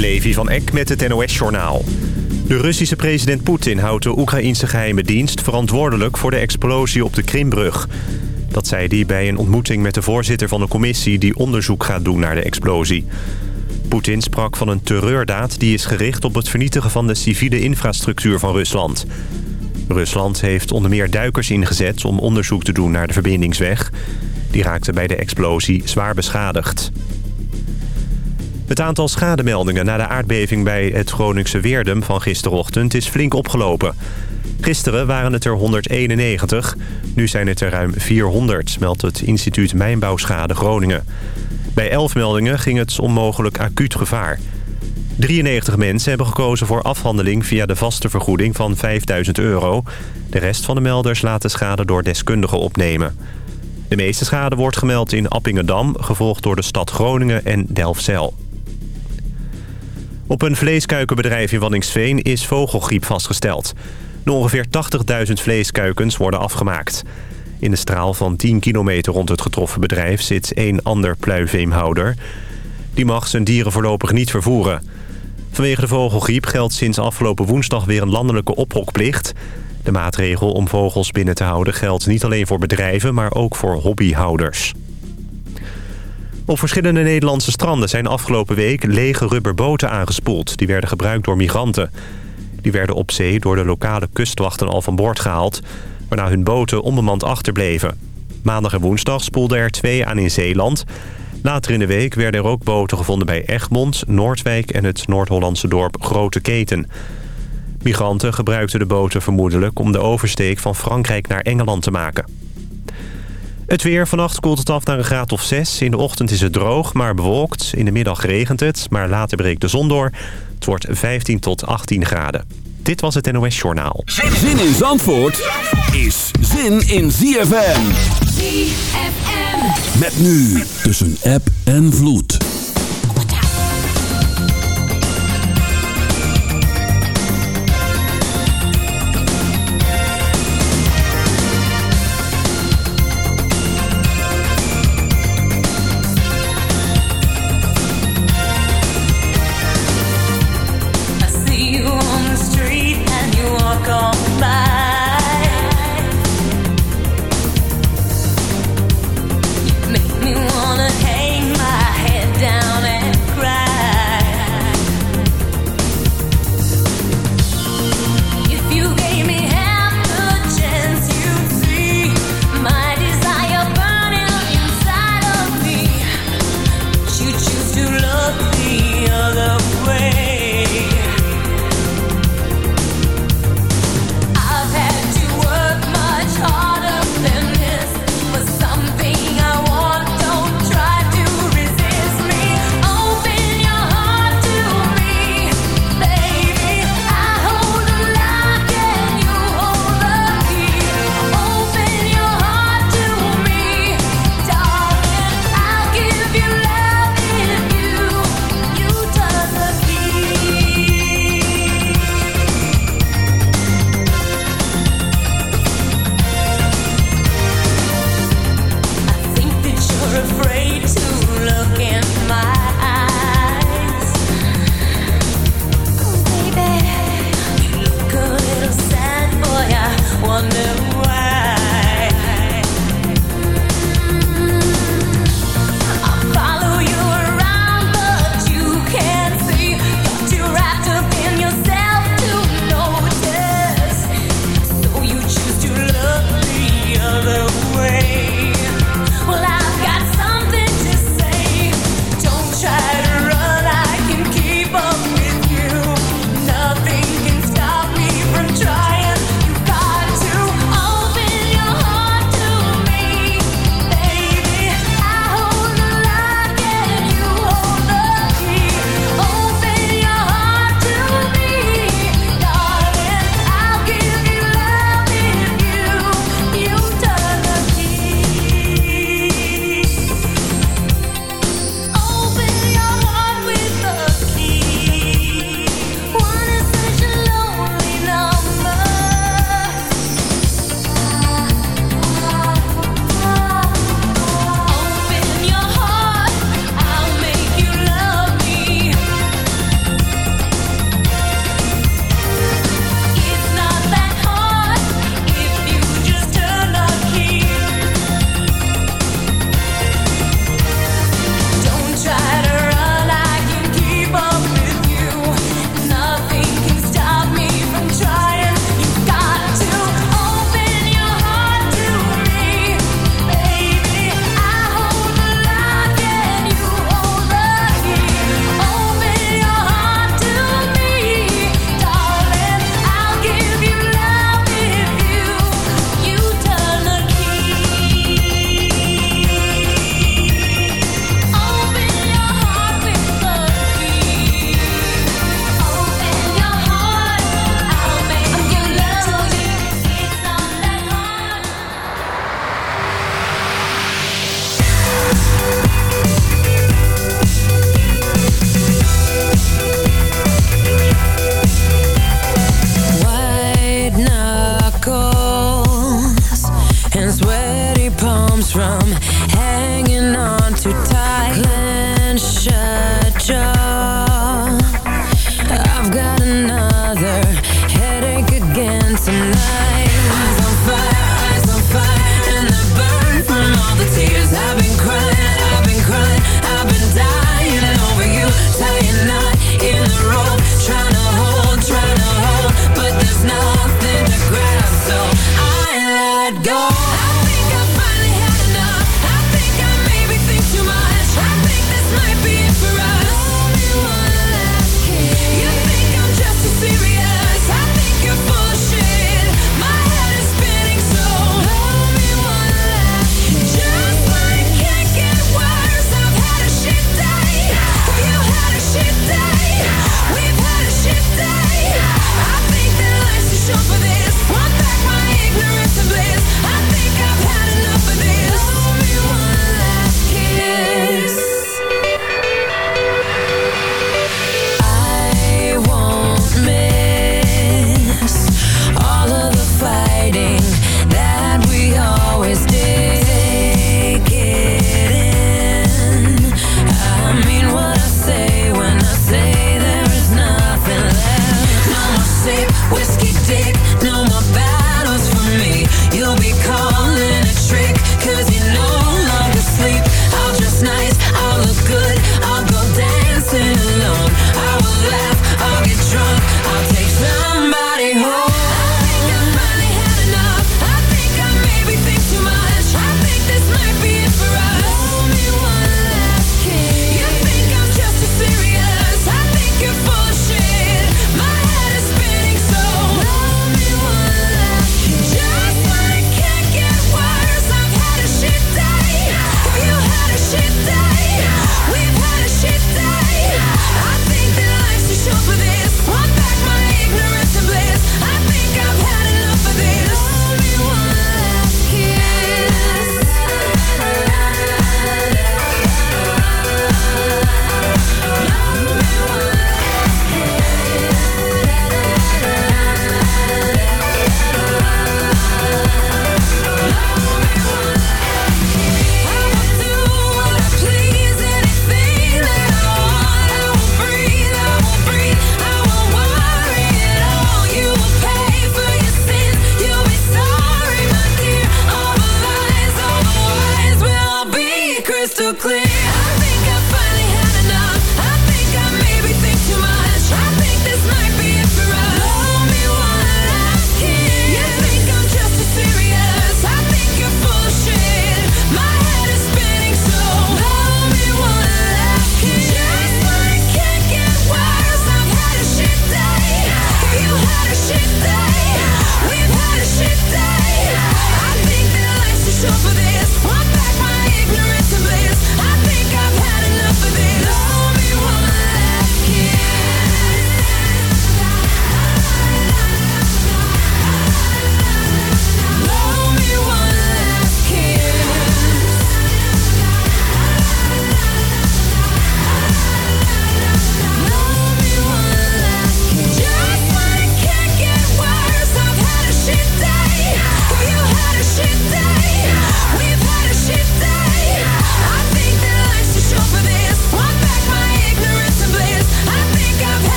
Levi van Eck met het NOS-journaal. De Russische president Poetin houdt de Oekraïnse geheime dienst... verantwoordelijk voor de explosie op de Krimbrug. Dat zei hij bij een ontmoeting met de voorzitter van de commissie... die onderzoek gaat doen naar de explosie. Poetin sprak van een terreurdaad die is gericht op het vernietigen... van de civiele infrastructuur van Rusland. Rusland heeft onder meer duikers ingezet om onderzoek te doen naar de verbindingsweg. Die raakte bij de explosie zwaar beschadigd. Het aantal schademeldingen na de aardbeving bij het Groningse Weerdum van gisterochtend is flink opgelopen. Gisteren waren het er 191, nu zijn het er ruim 400, meldt het instituut Mijnbouwschade Groningen. Bij 11 meldingen ging het om mogelijk acuut gevaar. 93 mensen hebben gekozen voor afhandeling via de vaste vergoeding van 5000 euro. De rest van de melders laten schade door deskundigen opnemen. De meeste schade wordt gemeld in Appingedam, gevolgd door de stad Groningen en Delfzijl. Op een vleeskuikenbedrijf in Wanningsveen is vogelgriep vastgesteld. De ongeveer 80.000 vleeskuikens worden afgemaakt. In de straal van 10 kilometer rond het getroffen bedrijf zit één ander pluiveemhouder. Die mag zijn dieren voorlopig niet vervoeren. Vanwege de vogelgriep geldt sinds afgelopen woensdag weer een landelijke ophokplicht. De maatregel om vogels binnen te houden geldt niet alleen voor bedrijven, maar ook voor hobbyhouders. Op verschillende Nederlandse stranden zijn afgelopen week lege rubberboten aangespoeld. Die werden gebruikt door migranten. Die werden op zee door de lokale kustwachten al van boord gehaald... waarna hun boten onbemand achterbleven. Maandag en woensdag spoelden er twee aan in Zeeland. Later in de week werden er ook boten gevonden bij Egmond, Noordwijk... en het Noord-Hollandse dorp Grote Keten. Migranten gebruikten de boten vermoedelijk om de oversteek van Frankrijk naar Engeland te maken. Het weer. Vannacht koelt het af naar een graad of 6. In de ochtend is het droog, maar bewolkt. In de middag regent het, maar later breekt de zon door. Het wordt 15 tot 18 graden. Dit was het NOS Journaal. Zin in Zandvoort is zin in ZFM. ZFM. Met nu tussen app en vloed.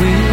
we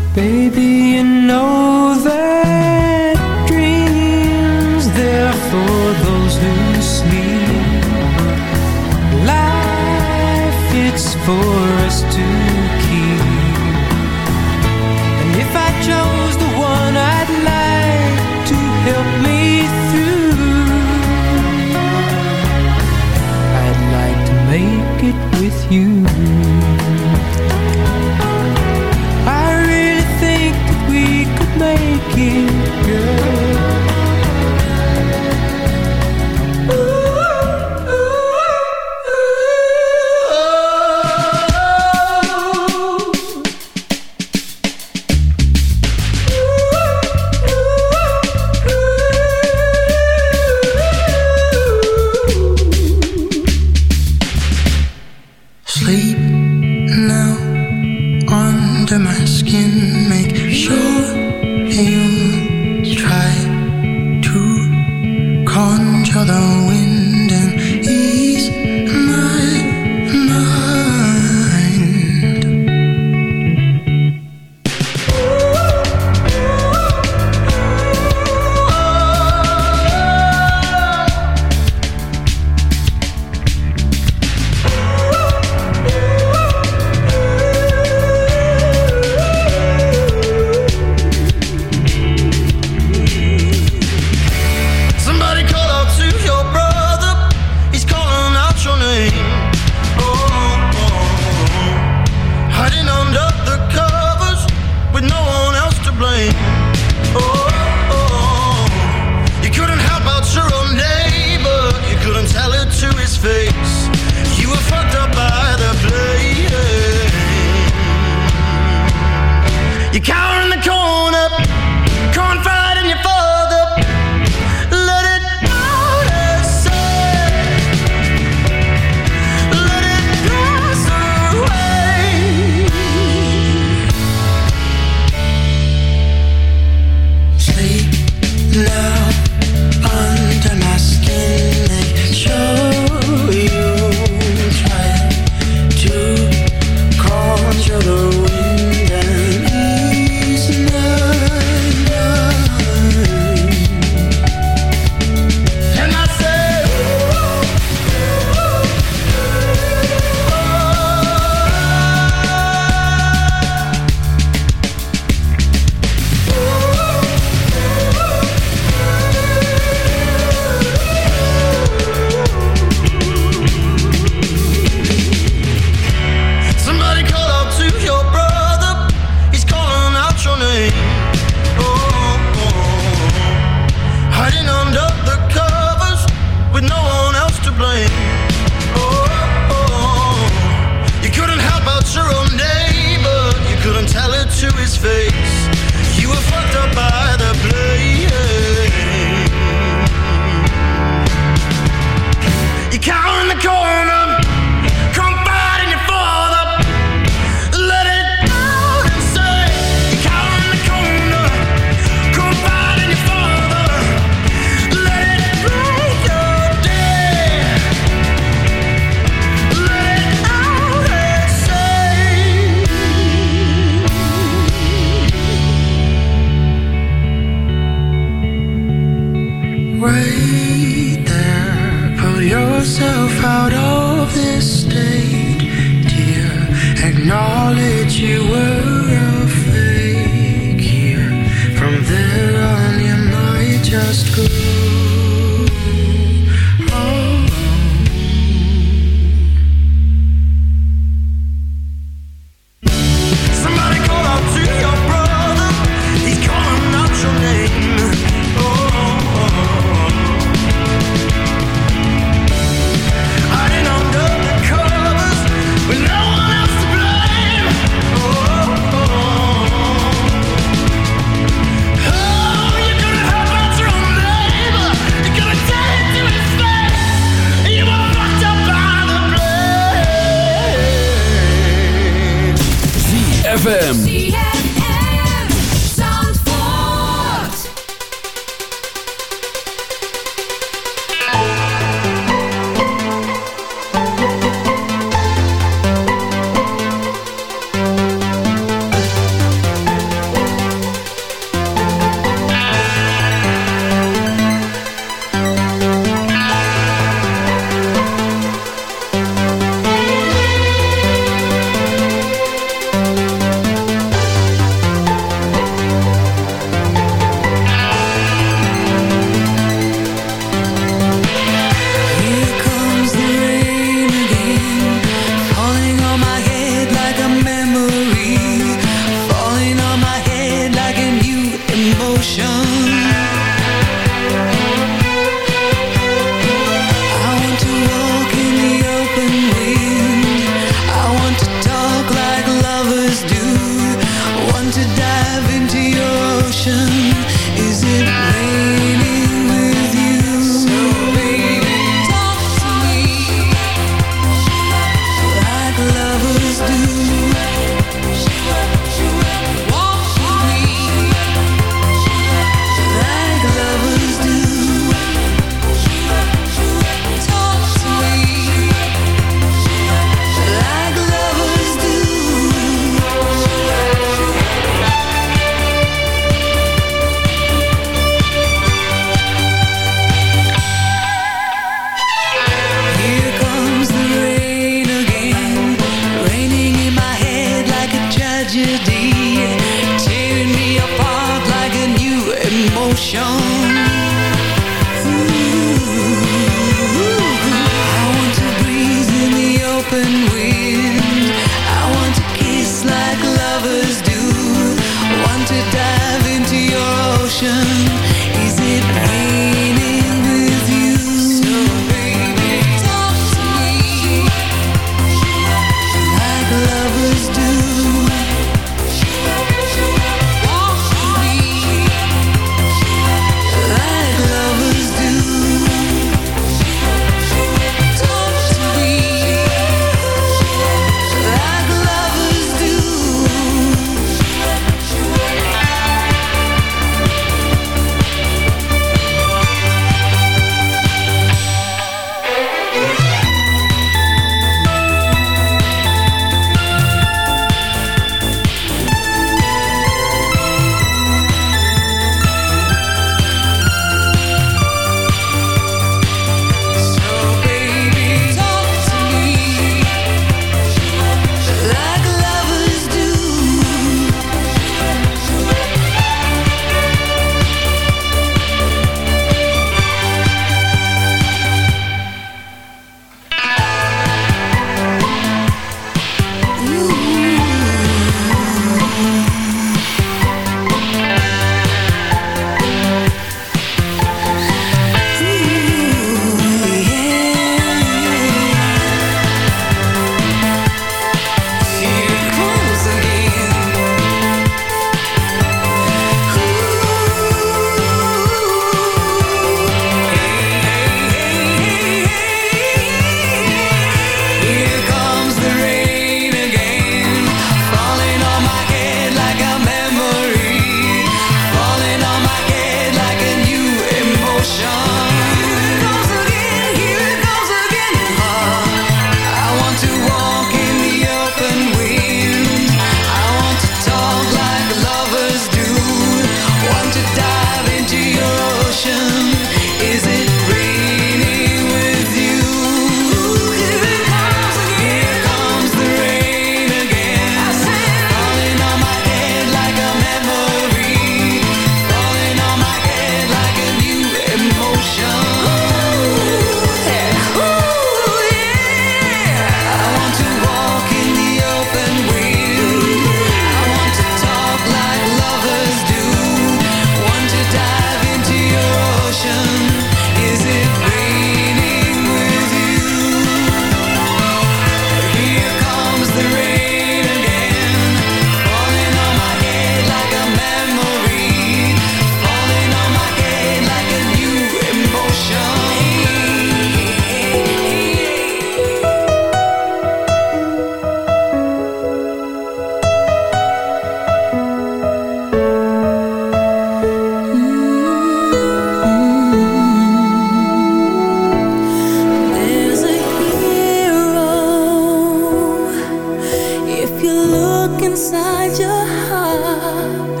you look inside your heart,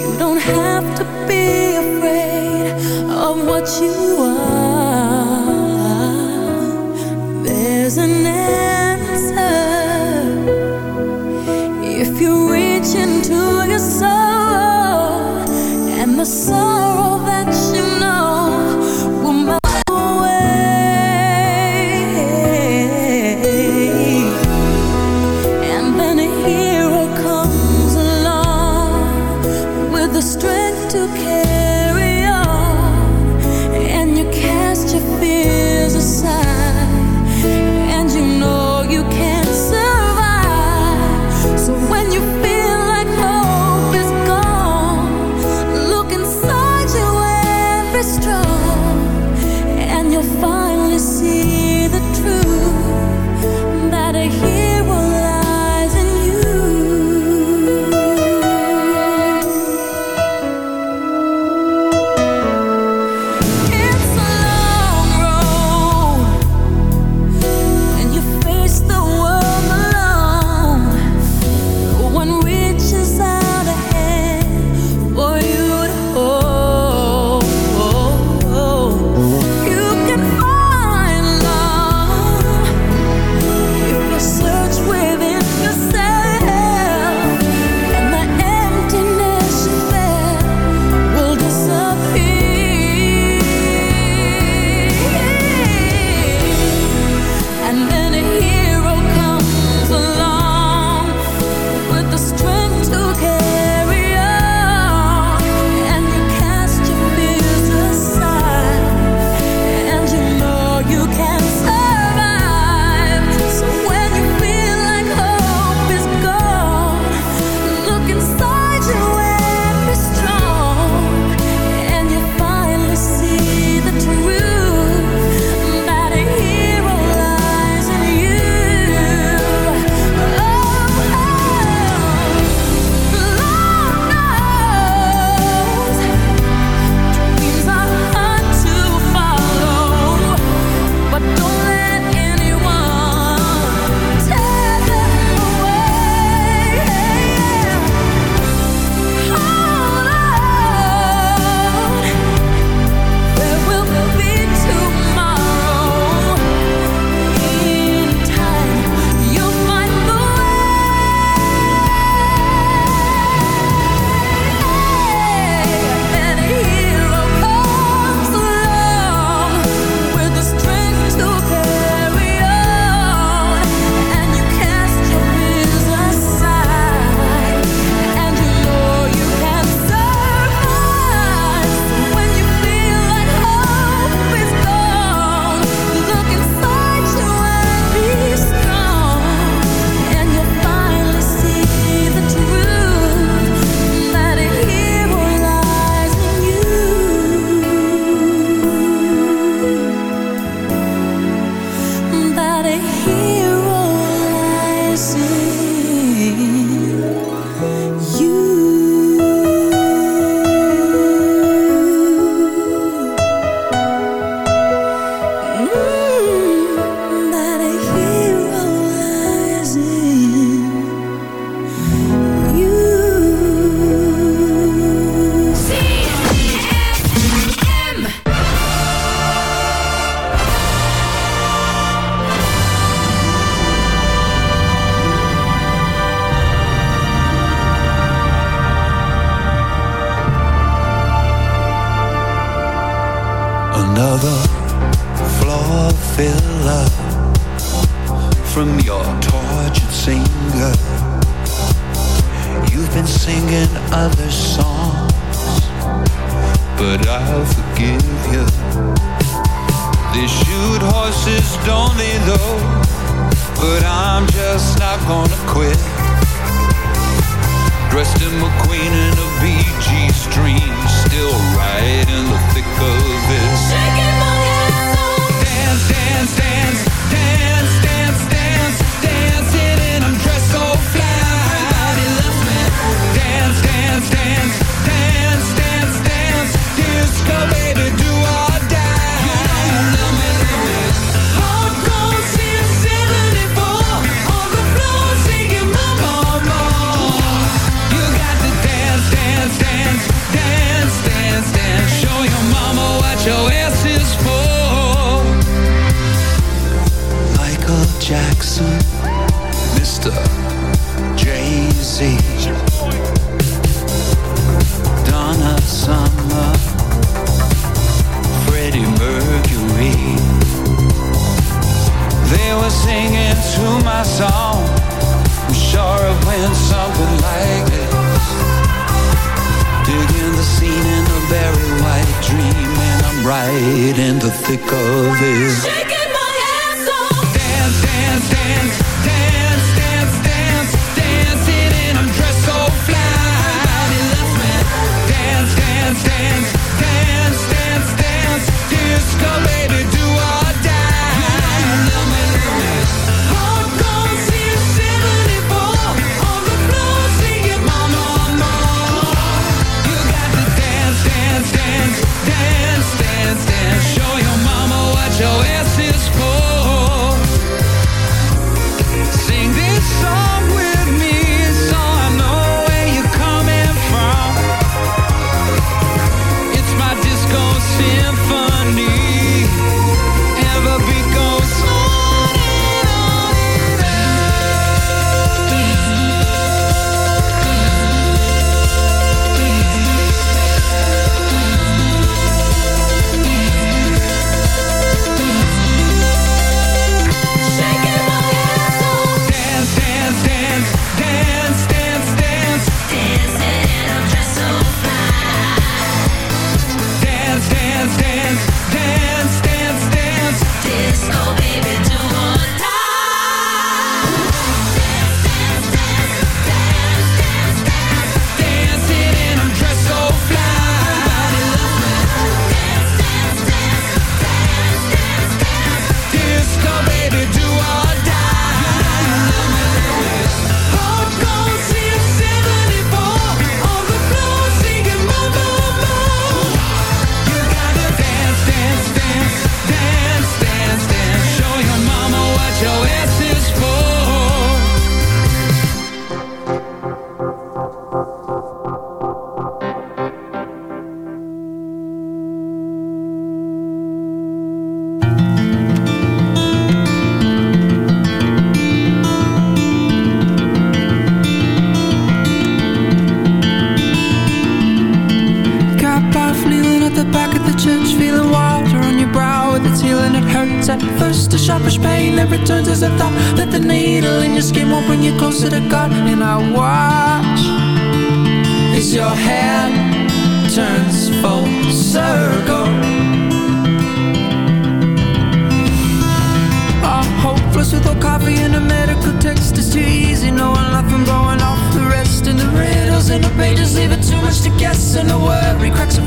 you don't have to be afraid of what you are. There's an answer if you reach into your soul and the soul. right in the thick of it.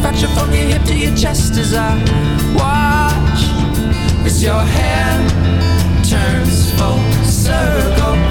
from your hip to your chest as I watch as your hand turns full circle.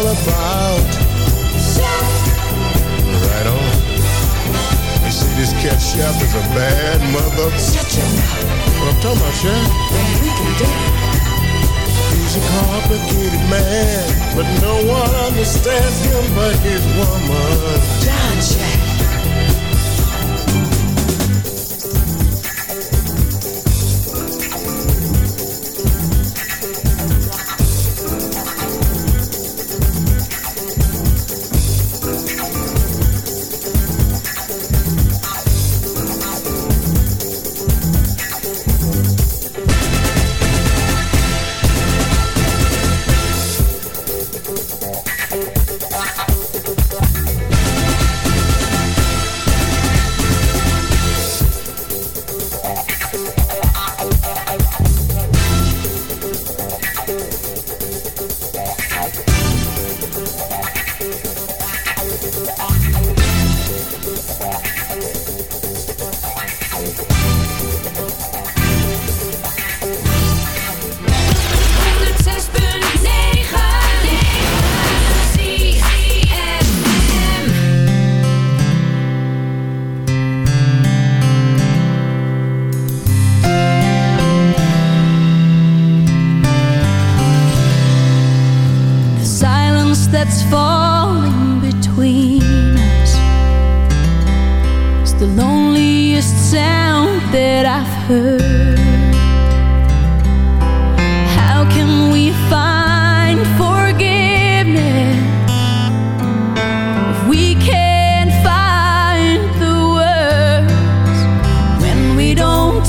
all about? Right on. You see, this cat chef is a bad mother. Shut your mouth. What I'm talking about, chef? we can dig it. He's a complicated man, but no one understands him but his woman. John Jack.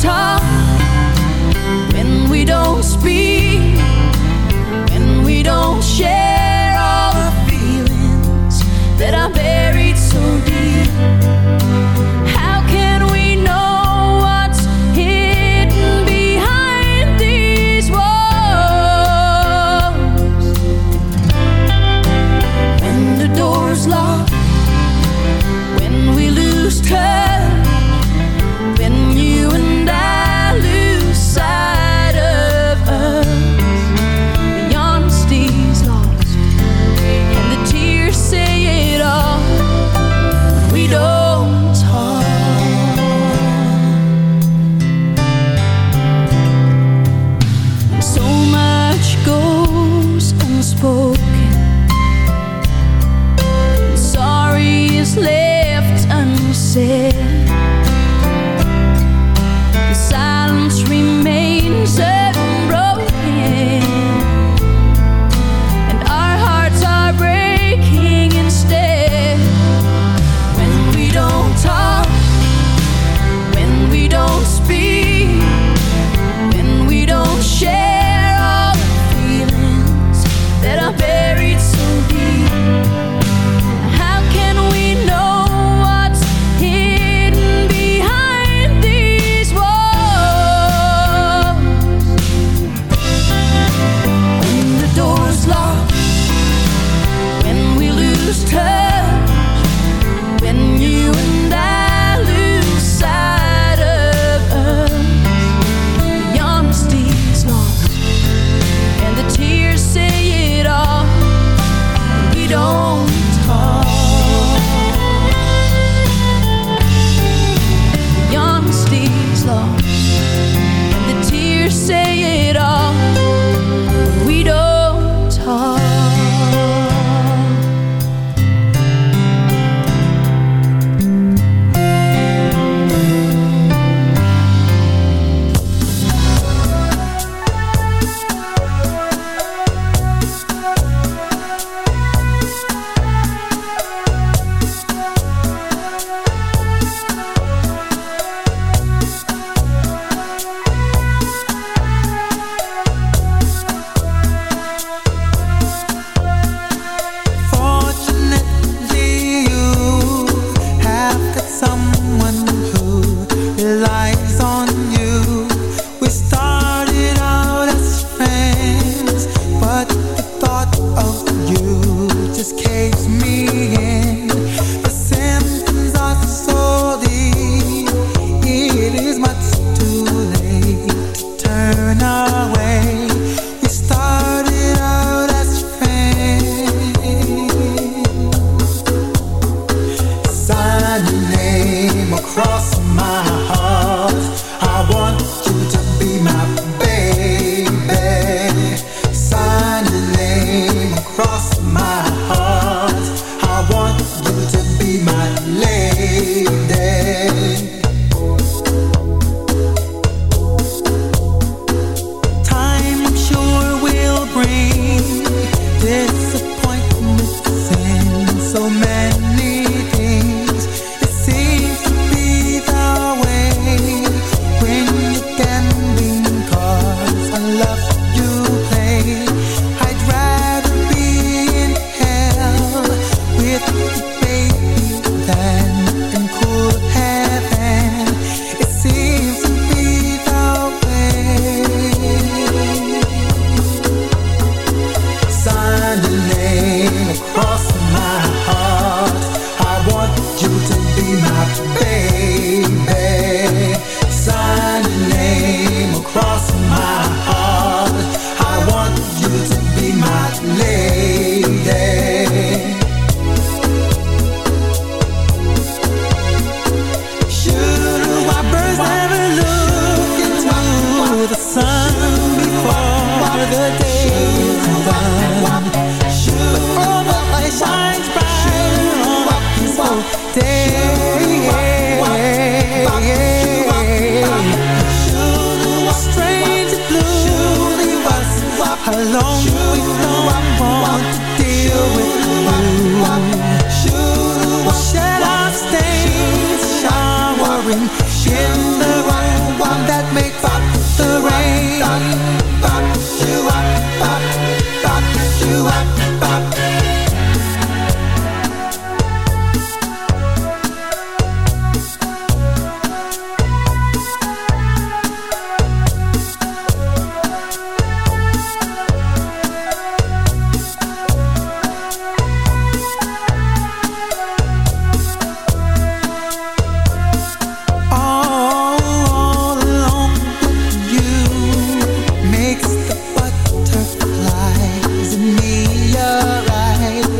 저 home.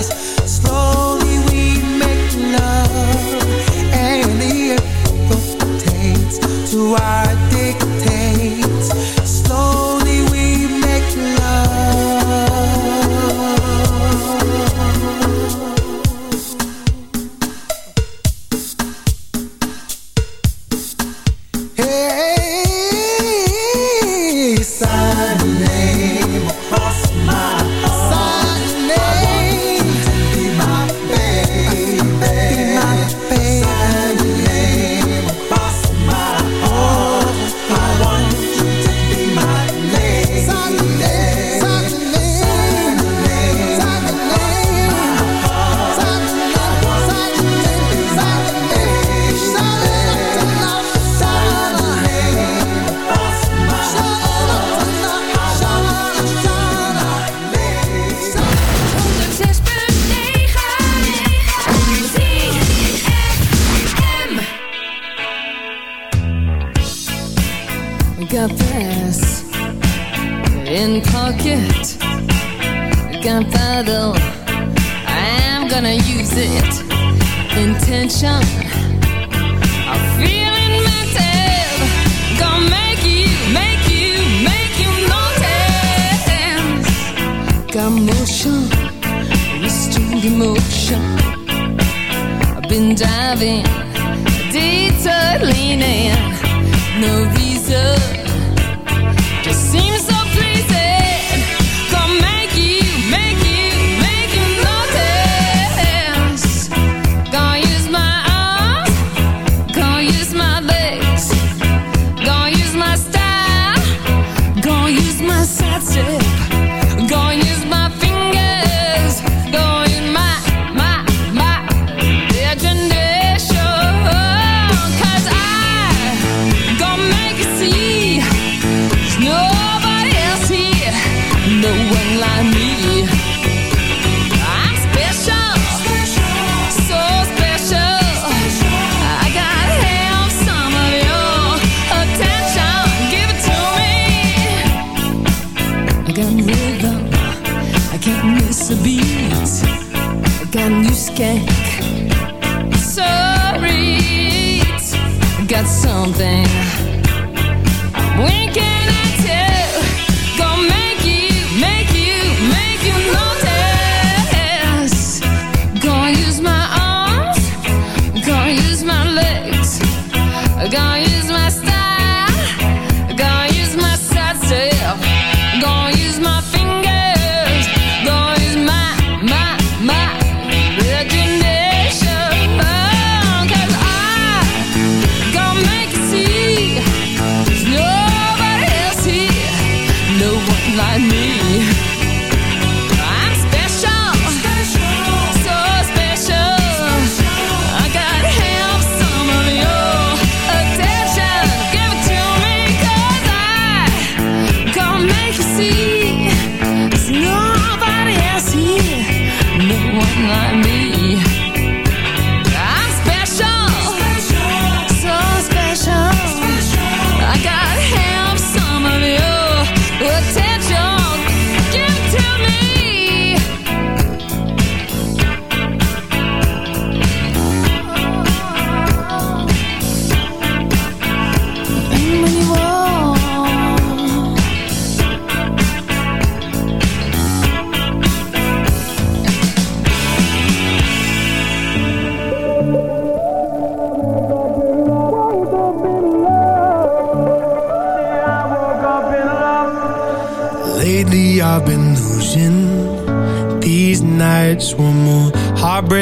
eyes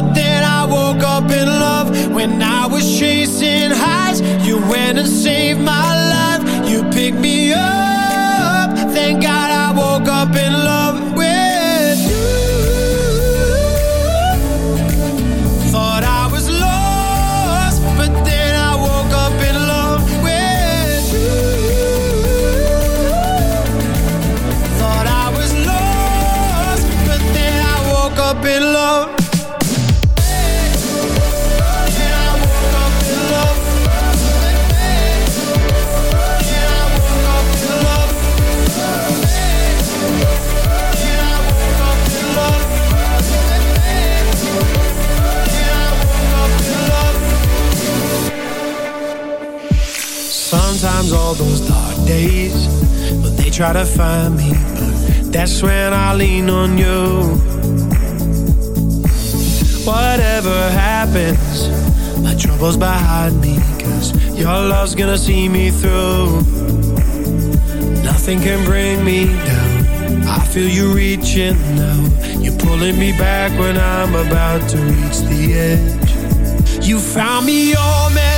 But then I woke up in love when I was chasing highs. You went and saved my life. You picked me up. Thank God I woke up in love with you. Thought I was lost, but then I woke up in love with you. Thought I was lost, but then I woke up in love. All those dark days, but they try to find me. But that's when I lean on you. Whatever happens, my troubles behind me. Cause your love's gonna see me through. Nothing can bring me down. I feel you reaching now. You're pulling me back when I'm about to reach the edge. You found me all messed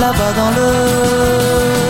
là-bas dans le